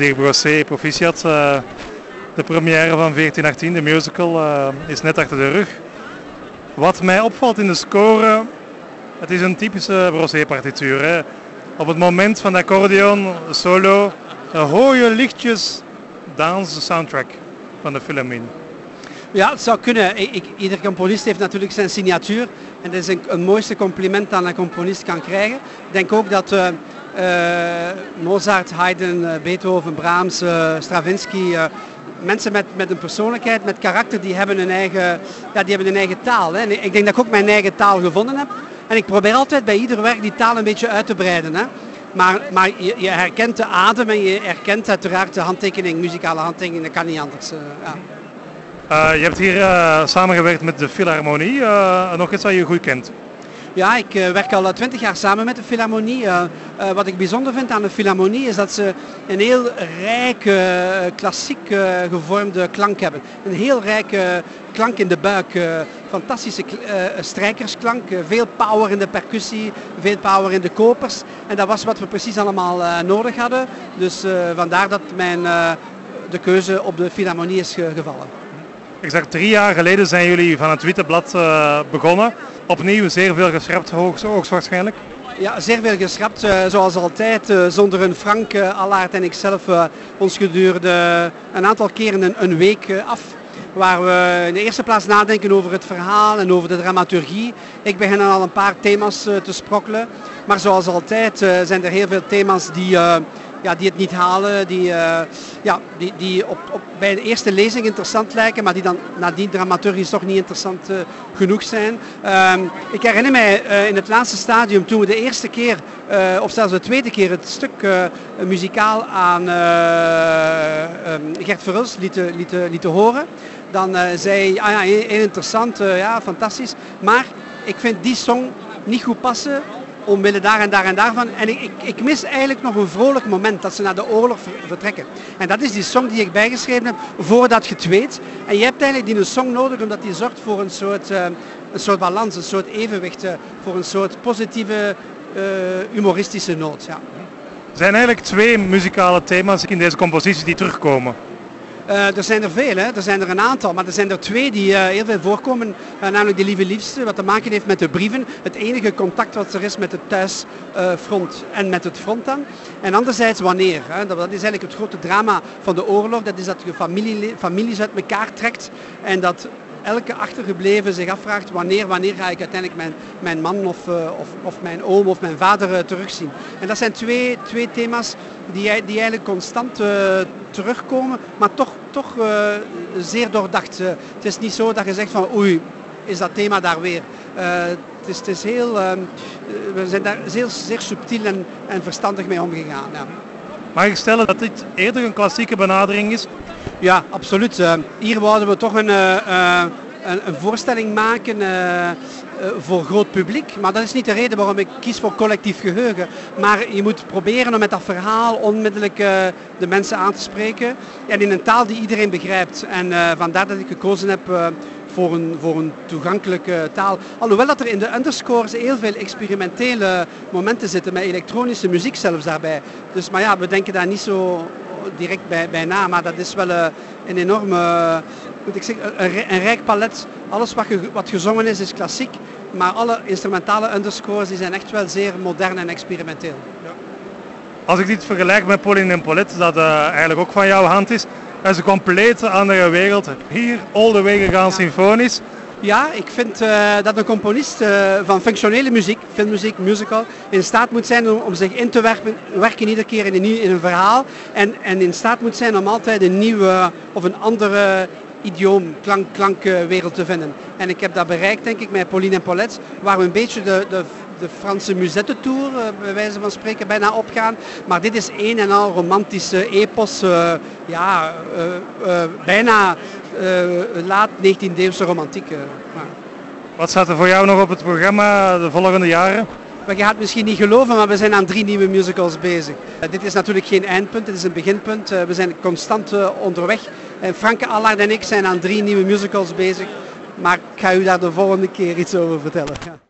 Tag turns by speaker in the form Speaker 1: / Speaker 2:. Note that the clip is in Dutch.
Speaker 1: De Brosset, proficiat. Uh, de première van 1418, de musical, uh, is net achter de rug. Wat mij opvalt in de score, het is een typische Brosset-partituur. Op het moment van de accordeon solo hoor je lichtjes dans soundtrack van de film in.
Speaker 2: Ja, het zou kunnen. Ieder componist heeft natuurlijk zijn signatuur. En dat is een, een mooiste compliment dat een componist kan krijgen. Ik denk ook dat Mozart, Haydn, Beethoven, Brahms, uh, Stravinsky... mensen met, met een persoonlijkheid, met karakter, die hebben een eigen, ja, die hebben een eigen taal. Hè. Ik denk dat ik ook mijn eigen taal gevonden heb. En ik probeer altijd bij ieder werk die taal een beetje uit te breiden. Hè. Maar, maar je, herkent de adem en je herkent uiteraard de handtekening, muzikale handtekening, dat kan niet anders. ja.
Speaker 1: Je hebt hier samengewerkt met de Philharmonie, nog iets wat je goed kent.
Speaker 2: Ja, ik werk al twintig jaar samen met de Philharmonie. wat ik bijzonder vind aan de Philharmonie is dat ze een heel rijke, klassiek gevormde klank hebben. Een heel rijke klank in de buik. fantastische strijkersklank, veel power in de percussie, veel power in de kopers. En dat was wat we precies allemaal nodig hadden. Dus vandaar dat mijn, de keuze op de Philharmonie is gevallen.
Speaker 1: Exact drie jaar geleden zijn jullie van het Witte Blad begonnen. Opnieuw zeer veel geschrapt, hoogstwaarschijnlijk.
Speaker 2: Ja, zeer veel geschrapt. Uh, zoals altijd, uh, zonder een Frank, Allaert en ikzelf ons gedurende een aantal keren een, week af. Waar we in de eerste plaats nadenken over het verhaal en over de dramaturgie. Ik begin al een paar thema's te sprokkelen. Maar zoals altijd zijn er heel veel thema's die ja, die het niet halen, die, uh, ja, die, die op, op, bij de eerste lezing interessant lijken, maar die dan nadien dramaturgisch toch niet interessant uh, genoeg zijn. Uh, ik herinner mij uh, in het laatste stadium, toen we de eerste keer, of zelfs de tweede keer, het stuk muzikaal aan ehm, Gert Verhulst lieten, lieten, lieten horen, dan zei ah ja, heel interessant, ja, fantastisch, maar ik vind die song niet goed passen omwille daar en daar en daarvan. En ik, ik, ik, mis eigenlijk nog een vrolijk moment dat ze naar de oorlog vertrekken. En dat is die song die ik bijgeschreven heb voordat je het. En je hebt eigenlijk die song nodig omdat die zorgt voor een soort, uh, een soort balans, een soort evenwicht, uh, voor een soort positieve uh, humoristische noot. Ja.
Speaker 1: Er zijn eigenlijk twee muzikale thema's in deze compositie die terugkomen.
Speaker 2: Uh, er zijn er veel, hè. er zijn er een aantal, maar er zijn er twee die uh, heel veel voorkomen. Uh, namelijk de lieve liefste, wat te maken heeft met de brieven. Het enige contact wat er is met het thuisfront en met het front dan. En anderzijds wanneer. Hè. Dat, dat, is eigenlijk het grote drama van de oorlog. Dat is dat je familie, families uit elkaar trekt en dat elke achtergebleven zich afvraagt wanneer, wanneer ga ik uiteindelijk mijn, mijn man of, uh, of, of, mijn oom of mijn vader uh, terugzien. En dat zijn twee, twee thema's die, die eigenlijk constant uh, terugkomen, maar toch, toch zeer doordacht. het is niet zo dat je zegt van oei, is dat thema daar weer. het, is, het is heel, we zijn daar zeer, zeer subtiel en, en verstandig mee omgegaan. Ja.
Speaker 1: Mag ik stellen dat dit eerder een klassieke benadering is?
Speaker 2: Ja, absoluut. Uh, hier wouden we toch een, uh, een, een, voorstelling maken voor groot publiek. Maar dat is niet de reden waarom ik kies voor collectief geheugen. Maar je moet proberen om met dat verhaal onmiddellijk de mensen aan te spreken. En in een taal die iedereen begrijpt. En vandaar dat ik gekozen heb voor een, voor een toegankelijke taal. Alhoewel dat er in de underscores heel veel experimentele momenten zitten met elektronische muziek zelfs daarbij. Dus maar ja, we denken daar niet zo direct bij, bij na, maar dat is wel uh, een enorme, moet ik zeggen, een, een, rijk palet. Alles wat, ge, wat gezongen is, is klassiek, maar alle instrumentale underscores die zijn echt wel zeer modern en experimenteel. Ja.
Speaker 1: Als ik dit vergelijk met Pauline en Paulette, dat uh, eigenlijk ook van jouw hand is, dat is een compleet andere wereld. Hier all the way gegaan symfonisch.
Speaker 2: Ja, ik vind uh, dat een componist uh, van functionele muziek, filmmuziek, musical, in staat moet zijn om, zich in te werken, werken iedere keer in een, nieuw, in een verhaal. En, en in staat moet zijn om altijd een nieuwe of een andere idioom, klank, klankwereld te vinden. En ik heb dat bereikt denk ik met Pauline en Paulette, waar we een beetje de, de de Franse musettentour, uh, bij wijze van spreken, bijna opgaan. Maar dit is een en al romantische epos, uh, ja, uh, bijna laat 19e-eeuwse romantiek.
Speaker 1: Wat staat er voor jou nog op het programma de volgende jaren?
Speaker 2: Je gaat het misschien niet geloven, maar we zijn aan drie nieuwe musicals bezig. dit is natuurlijk geen eindpunt, dit is een beginpunt. we zijn constant onderweg. En Franke Allard en ik zijn aan drie nieuwe musicals bezig. Maar ik ga u daar de volgende keer iets over vertellen.